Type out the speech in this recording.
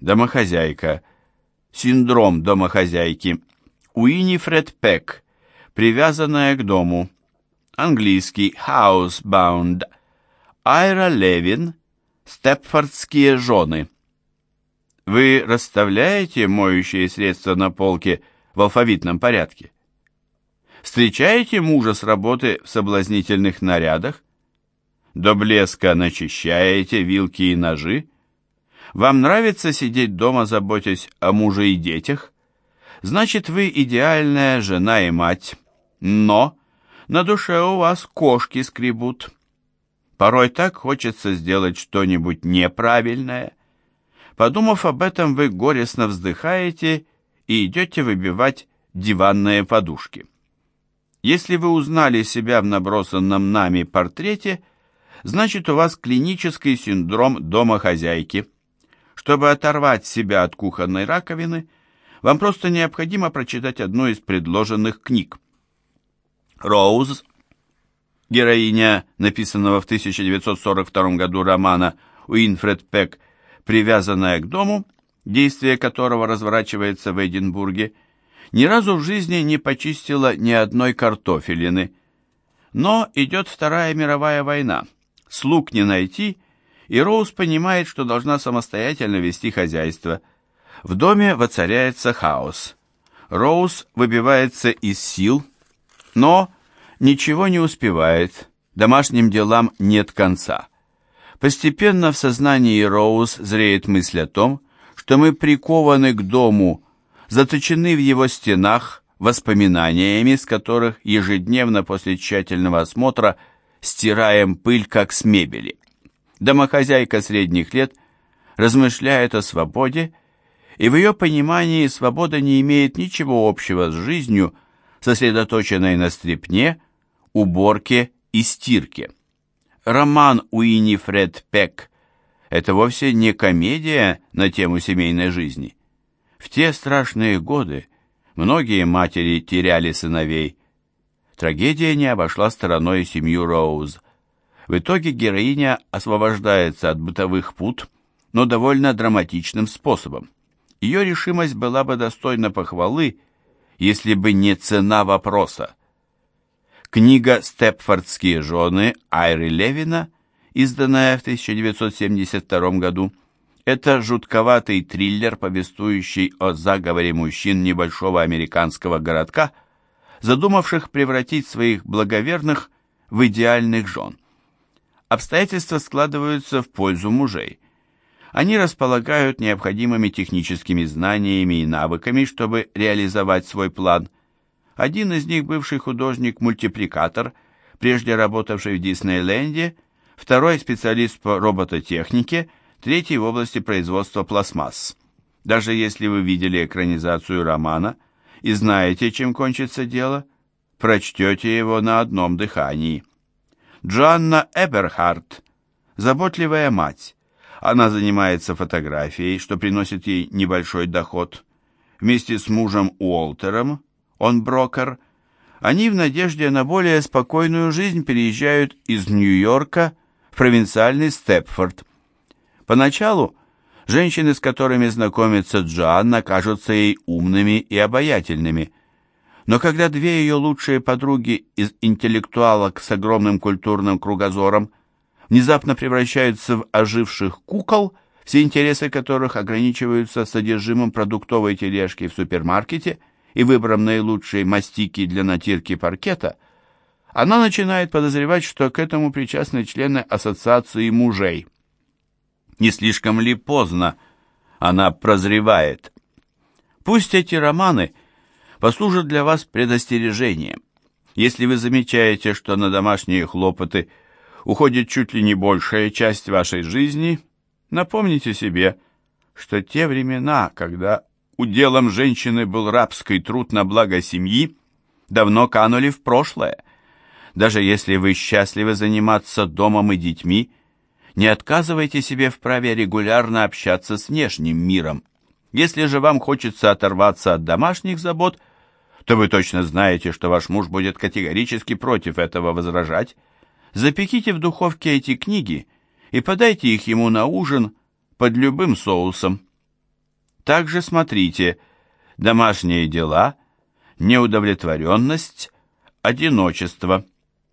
Домохозяйка. Синдром домохозяйки. Уинифред Пек. Привязанная к дому. Английский housebound. Айра Левин. Степфордские жены. Вы расставляете моющие средства на полке в алфавитном порядке? Встречаете мужа с работы в соблазнительных нарядах? До блеска начищаете вилки и ножи? Вам нравится сидеть дома, заботясь о муже и детях? Значит, вы идеальная жена и мать. Но на душе у вас кошки скребут. Порой так хочется сделать что-нибудь неправильное. Подумав об этом, вы горестно вздыхаете и идете выбивать диванные подушки. Если вы узнали себя в набросанном нами портрете, значит у вас клинический синдром домохозяйки. Чтобы оторвать себя от кухонной раковины, вам просто необходимо прочитать одну из предложенных книг. Роуз, героиня написанного в 1942 году романа Уинфред Пек «Привязанная к дому», действие которого разворачивается в Эдинбурге, ни разу в жизни не почистила ни одной картофелины. Но идет Вторая мировая война, слуг не найти, и Роуз понимает, что должна самостоятельно вести хозяйство. В доме воцаряется хаос. Роуз выбивается из сил, но ничего не успевает, домашним делам нет конца. Постепенно в сознании Роуз зреет мысль о том, что мы прикованы к дому, заточены в его стенах воспоминаниями, с которых ежедневно после тщательного осмотра стираем пыль, как с мебели. Домохозяйка средних лет размышляет о свободе, и в ее понимании свобода не имеет ничего общего с жизнью, сосредоточенной на стрепне, уборке и стирке. Роман Уинни Фред Пек – это вовсе не комедия на тему семейной жизни. В те страшные годы многие матери теряли сыновей. Трагедия не обошла стороной семью Роуз. В итоге героиня освобождается от бытовых пут, но довольно драматичным способом. Ее решимость была бы достойна похвалы, если бы не цена вопроса. Книга «Степфордские жены» Айры Левина, изданная в 1972 году, это жутковатый триллер, повествующий о заговоре мужчин небольшого американского городка, задумавших превратить своих благоверных в идеальных жен. Обстоятельства складываются в пользу мужей – они располагают необходимыми техническими знаниями и навыками, чтобы реализовать свой план. Один из них бывший художник-мультипликатор, прежде работавший в Диснейленде, второй специалист по робототехнике, третий в области производства пластмасс. Даже если вы видели экранизацию романа и знаете, чем кончится дело, прочтете его на одном дыхании. Джоанна Эберхарт, заботливая мать, она занимается фотографией, что приносит ей небольшой доход. Вместе с мужем Уолтером, он брокер, они в надежде на более спокойную жизнь переезжают из Нью-Йорка в провинциальный Степфорд. Поначалу женщины, с которыми знакомится Джоанна, кажутся ей умными и обаятельными. Но когда две ее лучшие подруги из интеллектуалок с огромным культурным кругозором внезапно превращаются в оживших кукол, все интересы которых ограничиваются содержимым продуктовой тележки в супермаркете и выбором наилучшей мастики для натирки паркета, она начинает подозревать, что к этому причастны члены ассоциации мужей. Не слишком ли поздно она прозревает? Пусть эти романы послужат для вас предостережением. Если вы замечаете, что на домашние хлопоты – уходит чуть ли не большая часть вашей жизни, напомните себе, что те времена, когда уделом женщины был рабский труд на благо семьи, давно канули в прошлое. Даже если вы счастливы заниматься домом и детьми, не отказывайте себе в праве регулярно общаться с внешним миром. Если же вам хочется оторваться от домашних забот, то вы точно знаете, что ваш муж будет категорически против этого возражать, Запеките в духовке эти книги и подайте их ему на ужин под любым соусом. Также смотрите «Домашние дела», «Неудовлетворенность», «Одиночество».